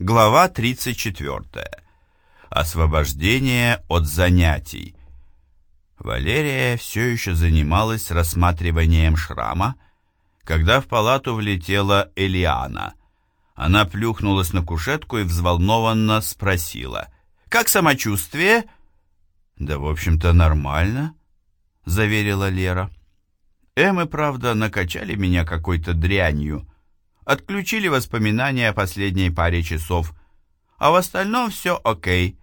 Глава 34. Освобождение от занятий. Валерия все еще занималась рассматриванием шрама, когда в палату влетела Элиана. Она плюхнулась на кушетку и взволнованно спросила. «Как самочувствие?» «Да, в общем-то, нормально», — заверила Лера. «Эмы, правда, накачали меня какой-то дрянью, отключили воспоминания о последней паре часов, а в остальном все окей».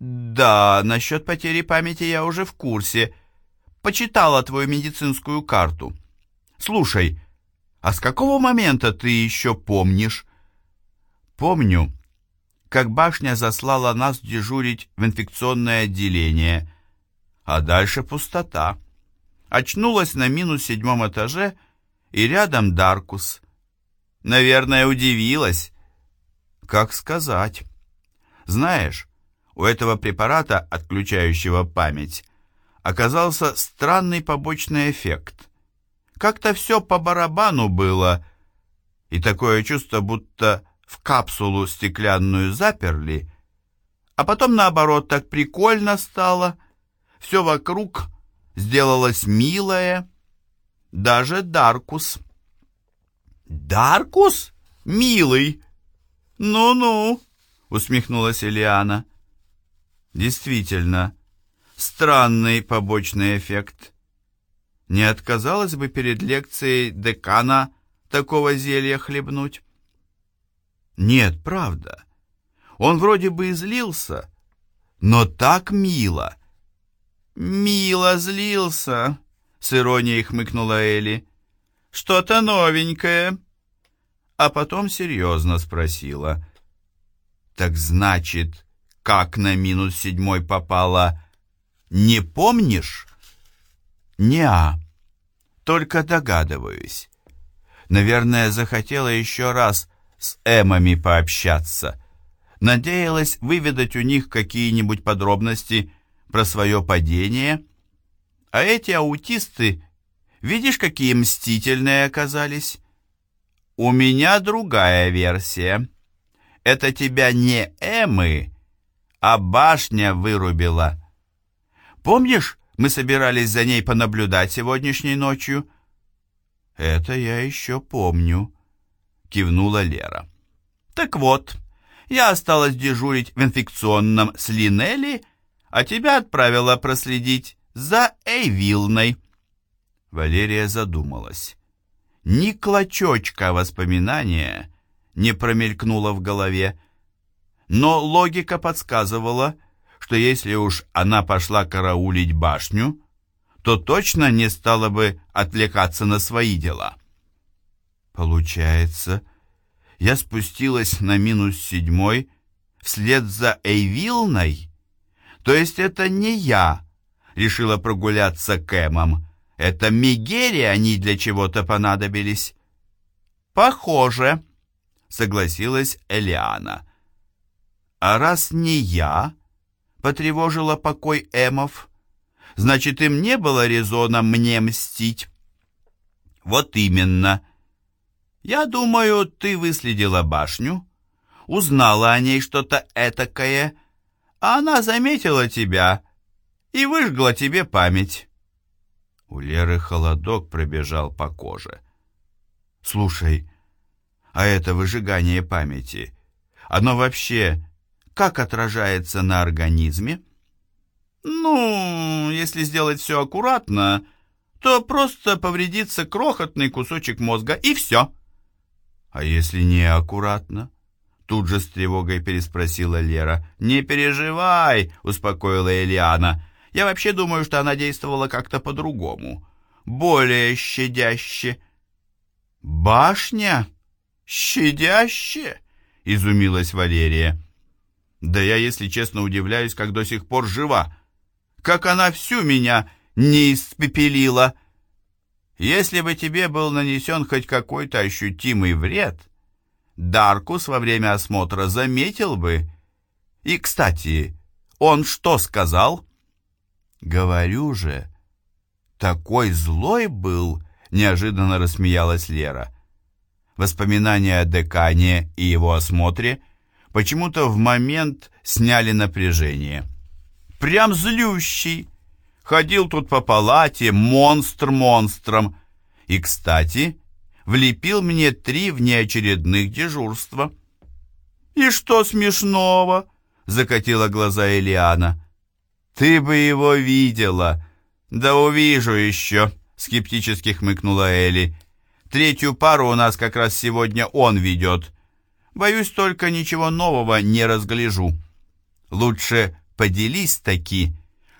«Да, насчет потери памяти я уже в курсе. Почитала твою медицинскую карту. Слушай, а с какого момента ты еще помнишь?» «Помню, как башня заслала нас дежурить в инфекционное отделение, а дальше пустота. Очнулась на минус седьмом этаже, и рядом Даркус. Наверное, удивилась. Как сказать? Знаешь, у этого препарата, отключающего память, оказался странный побочный эффект. Как-то все по барабану было, и такое чувство, будто в капсулу стеклянную заперли, а потом, наоборот, так прикольно стало, все вокруг сделалось милое, даже Даркус. «Даркус? Милый? Ну-ну!» — усмехнулась Элиана. Действительно, странный побочный эффект. Не отказалась бы перед лекцией декана такого зелья хлебнуть? Нет, правда. Он вроде бы излился, но так мило. Мило злился, с иронией хмыкнула Элли. Что-то новенькое. А потом серьезно спросила. Так значит, как на минус седьмой попала, не помнишь? Неа, только догадываюсь. Наверное, захотела еще раз с Эмами пообщаться. Надеялась выведать у них какие-нибудь подробности про свое падение. А эти аутисты, видишь, какие мстительные оказались? У меня другая версия. Это тебя не Эмы, а башня вырубила. Помнишь, мы собирались за ней понаблюдать сегодняшней ночью?» «Это я еще помню», — кивнула Лера. «Так вот, я осталась дежурить в инфекционном с Линелли, а тебя отправила проследить за Эйвилной». Валерия задумалась. Ни клочочка воспоминания не промелькнуло в голове, но логика подсказывала, что если уж она пошла караулить башню, то точно не стала бы отвлекаться на свои дела. Получается, я спустилась на минус седьмой вслед за Эйвилной? То есть это не я решила прогуляться к Эмам, это Мигери они для чего-то понадобились? Похоже, согласилась Элиана. А раз не я потревожила покой Эмов, значит, им не было резона мне мстить. Вот именно. Я думаю, ты выследила башню, узнала о ней что-то этакое, а она заметила тебя и выжгла тебе память. У Леры холодок пробежал по коже. Слушай, а это выжигание памяти, оно вообще как отражается на организме? Ну, если сделать все аккуратно, то просто повредится крохотный кусочек мозга, и все. А если не аккуратно? Тут же с тревогой переспросила Лера. «Не переживай», — успокоила Элиана. «Я вообще думаю, что она действовала как-то по-другому. Более щадяще». «Башня? Щадяще?» — изумилась Валерия. Да я, если честно, удивляюсь, как до сих пор жива. Как она всю меня не испепелила. Если бы тебе был нанесен хоть какой-то ощутимый вред, Даркус во время осмотра заметил бы. И, кстати, он что сказал? Говорю же, такой злой был, неожиданно рассмеялась Лера. Воспоминания о декане и его осмотре — почему-то в момент сняли напряжение. Прям злющий. Ходил тут по палате, монстр монстром. И, кстати, влепил мне три внеочередных дежурства. «И что смешного?» — закатила глаза Элиана. «Ты бы его видела!» «Да увижу еще!» — скептически хмыкнула Элли. «Третью пару у нас как раз сегодня он ведет. Боюсь, только ничего нового не разгляжу. Лучше поделись таки.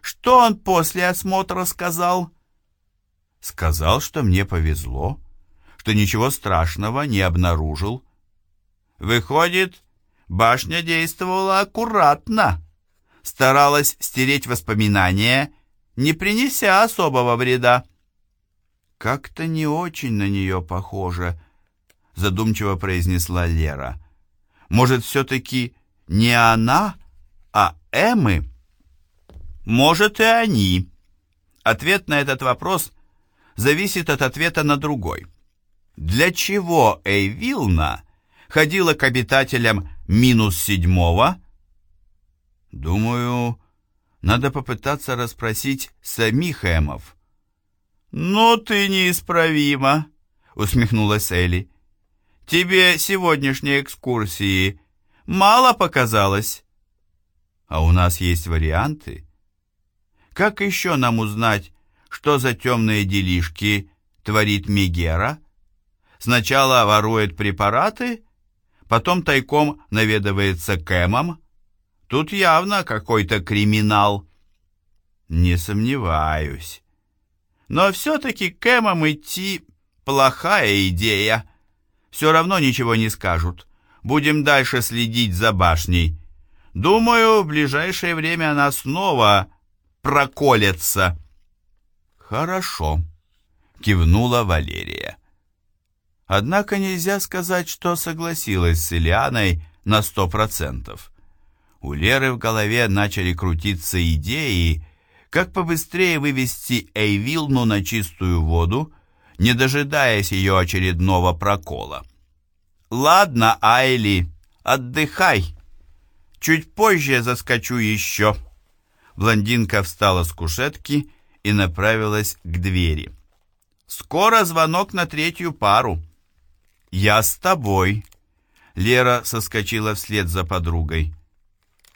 Что он после осмотра сказал?» «Сказал, что мне повезло, что ничего страшного не обнаружил». «Выходит, башня действовала аккуратно, старалась стереть воспоминания, не принеся особого вреда». «Как-то не очень на нее похоже», — задумчиво произнесла Лера. «Может, все-таки не она, а Эммы?» «Может, и они». Ответ на этот вопрос зависит от ответа на другой. Для чего Эйвилна ходила к обитателям минус седьмого? Думаю, надо попытаться расспросить самих Эмов. «Ну ты неисправима», — усмехнулась Элли. «Тебе сегодняшней экскурсии мало показалось?» «А у нас есть варианты. Как еще нам узнать, что за темные делишки творит Мегера? Сначала ворует препараты, потом тайком наведывается к Эмам. Тут явно какой-то криминал». «Не сомневаюсь». Но все-таки к Эмам идти плохая идея. Все равно ничего не скажут. Будем дальше следить за башней. Думаю, в ближайшее время она снова проколется. Хорошо, кивнула Валерия. Однако нельзя сказать, что согласилась с Ильяной на сто процентов. У Леры в голове начали крутиться идеи, как побыстрее вывести Эйвилну на чистую воду, не дожидаясь ее очередного прокола. «Ладно, Айли, отдыхай. Чуть позже заскочу еще». Блондинка встала с кушетки и направилась к двери. «Скоро звонок на третью пару». «Я с тобой». Лера соскочила вслед за подругой.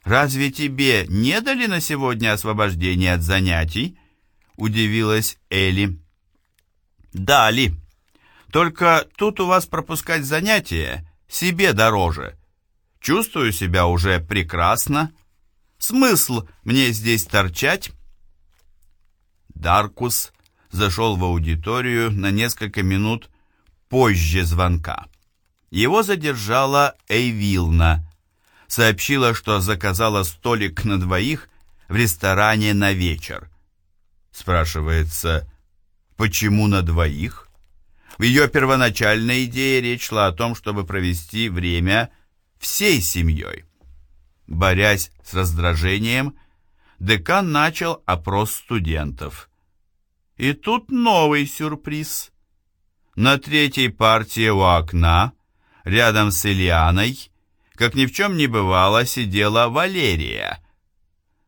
«Разве тебе не дали на сегодня освобождение от занятий?» — удивилась Элли. «Дали. Только тут у вас пропускать занятия себе дороже. Чувствую себя уже прекрасно. Смысл мне здесь торчать?» Даркус зашел в аудиторию на несколько минут позже звонка. Его задержала Эйвилна, сообщила, что заказала столик на двоих в ресторане на вечер. Спрашивается, почему на двоих? В ее первоначальной идее речь шла о том, чтобы провести время всей семьей. Борясь с раздражением, декан начал опрос студентов. И тут новый сюрприз. На третьей партии у окна, рядом с Ильяной, как ни в чем не бывало, сидела Валерия.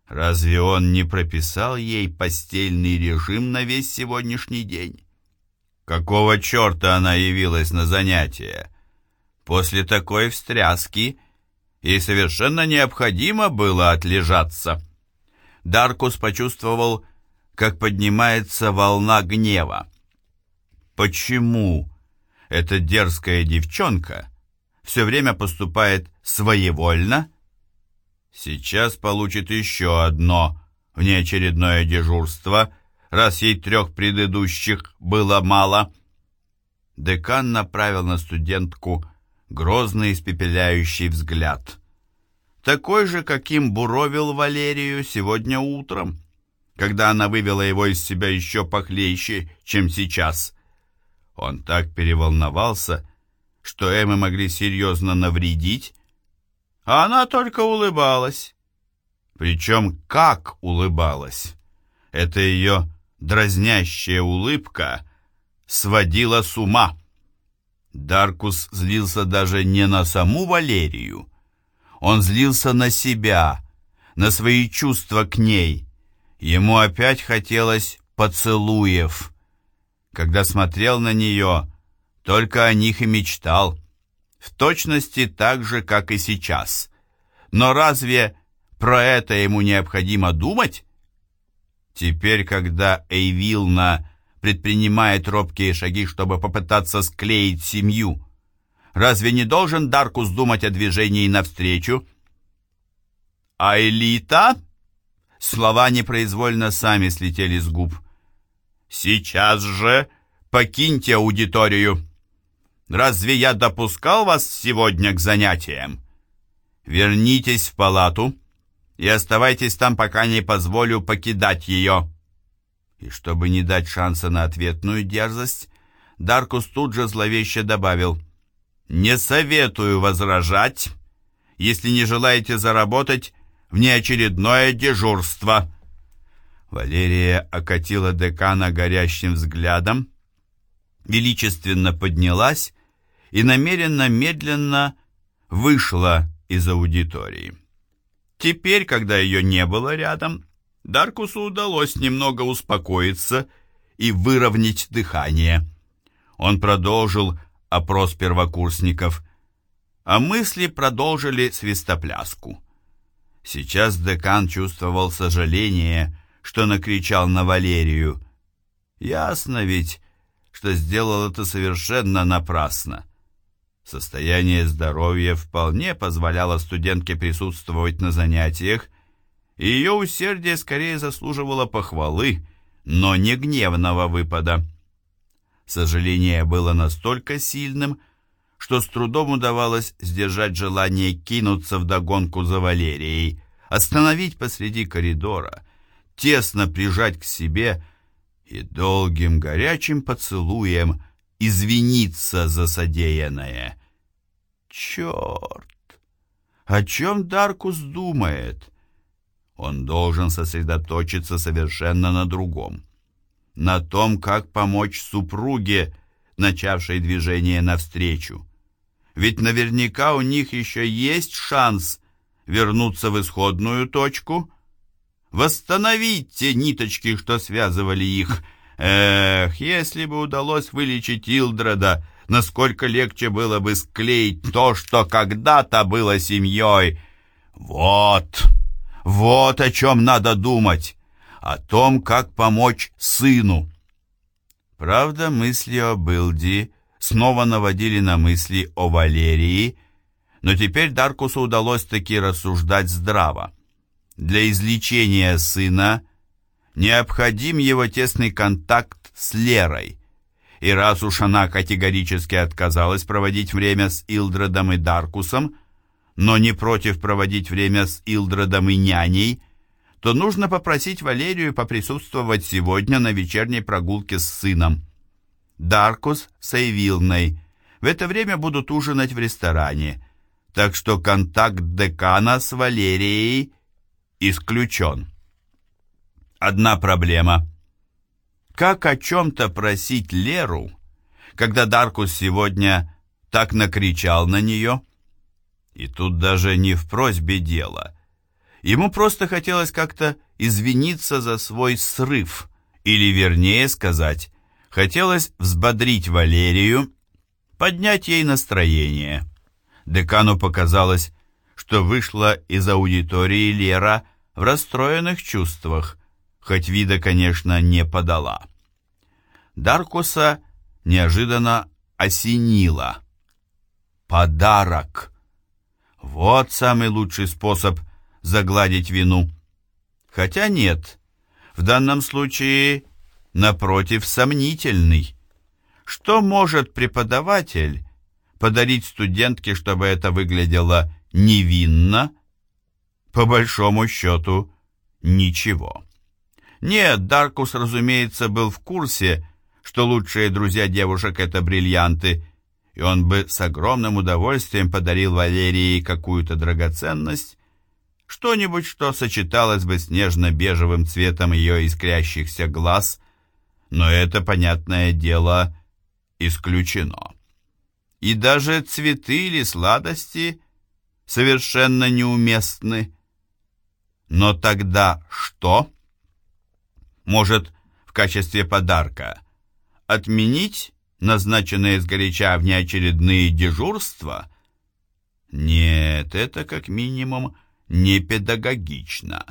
Разве он не прописал ей постельный режим на весь сегодняшний день? Какого черта она явилась на занятия? После такой встряски ей совершенно необходимо было отлежаться. Даркус почувствовал, как поднимается волна гнева. Почему эта дерзкая девчонка все время поступает своевольно, сейчас получит еще одно внеочередное дежурство, раз ей трех предыдущих было мало. Декан направил на студентку грозный испепеляющий взгляд. Такой же, каким буровил Валерию сегодня утром, когда она вывела его из себя еще похлеще, чем сейчас. Он так переволновался, что Эммы могли серьезно навредить, а она только улыбалась. Причем как улыбалась. Это ее дразнящая улыбка сводила с ума. Даркус злился даже не на саму Валерию. Он злился на себя, на свои чувства к ней. Ему опять хотелось поцелуев. Когда смотрел на нее, только о них и мечтал. В точности так же, как и сейчас. Но разве про это ему необходимо думать? Теперь, когда Эйвилна предпринимает робкие шаги, чтобы попытаться склеить семью, разве не должен Даркус думать о движении навстречу? А элита? Слова непроизвольно сами слетели с губ. Сейчас же покиньте аудиторию. Разве я допускал вас сегодня к занятиям? Вернитесь в палату и оставайтесь там, пока не позволю покидать ее». И чтобы не дать шанса на ответную дерзость, Даркус тут же зловеще добавил «Не советую возражать, если не желаете заработать внеочередное дежурство». Валерия окатила декана горящим взглядом, величественно поднялась и намеренно медленно вышла из аудитории. Теперь, когда ее не было рядом, Даркусу удалось немного успокоиться и выровнять дыхание. Он продолжил опрос первокурсников, а мысли продолжили свистопляску. Сейчас декан чувствовал сожаление, что накричал на Валерию. Ясно ведь, что сделал это совершенно напрасно. Состояние здоровья вполне позволяло студентке присутствовать на занятиях, и ее усердие скорее заслуживало похвалы, но не гневного выпада. Сожаление было настолько сильным, что с трудом удавалось сдержать желание кинуться в догонку за Валерией, остановить посреди коридора, тесно прижать к себе и долгим горячим поцелуем извиниться за содеянное. Черт! О чем Даркус думает? Он должен сосредоточиться совершенно на другом. На том, как помочь супруге, начавшей движение навстречу. Ведь наверняка у них еще есть шанс вернуться в исходную точку, восстановить те ниточки, что связывали их, Эх, если бы удалось вылечить Илдреда, насколько легче было бы склеить то, что когда-то было семьей. Вот, вот о чем надо думать, о том, как помочь сыну. Правда, мысли о Билди снова наводили на мысли о Валерии, но теперь Даркусу удалось таки рассуждать здраво. Для излечения сына – необходим его тесный контакт с Лерой. И раз уж она категорически отказалась проводить время с Илдредом и Даркусом, но не против проводить время с Илдредом и няней, то нужно попросить Валерию поприсутствовать сегодня на вечерней прогулке с сыном. Даркус с Эйвилной в это время будут ужинать в ресторане, так что контакт декана с Валерией исключен. Одна проблема. Как о чем-то просить Леру, когда Даркус сегодня так накричал на нее? И тут даже не в просьбе дело. Ему просто хотелось как-то извиниться за свой срыв, или, вернее сказать, хотелось взбодрить Валерию, поднять ей настроение. Декану показалось, что вышла из аудитории Лера в расстроенных чувствах, хоть вида, конечно, не подала. Даркуса неожиданно осенило. Подарок. Вот самый лучший способ загладить вину. Хотя нет, в данном случае, напротив, сомнительный. Что может преподаватель подарить студентке, чтобы это выглядело невинно? По большому счету, ничего. Нет, Даркус, разумеется, был в курсе, что лучшие друзья девушек — это бриллианты, и он бы с огромным удовольствием подарил Валерии какую-то драгоценность, что-нибудь, что сочеталось бы с нежно-бежевым цветом ее искрящихся глаз, но это, понятное дело, исключено. И даже цветы или сладости совершенно неуместны. Но тогда что? Может, в качестве подарка отменить назначенные сгоряча внеочередные дежурства? Нет, это как минимум не педагогично.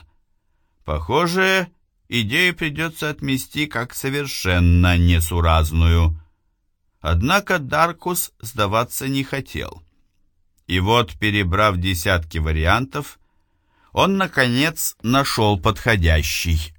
Похоже, идею придется отмести как совершенно несуразную. Однако Даркус сдаваться не хотел. И вот, перебрав десятки вариантов, он, наконец, нашел подходящий.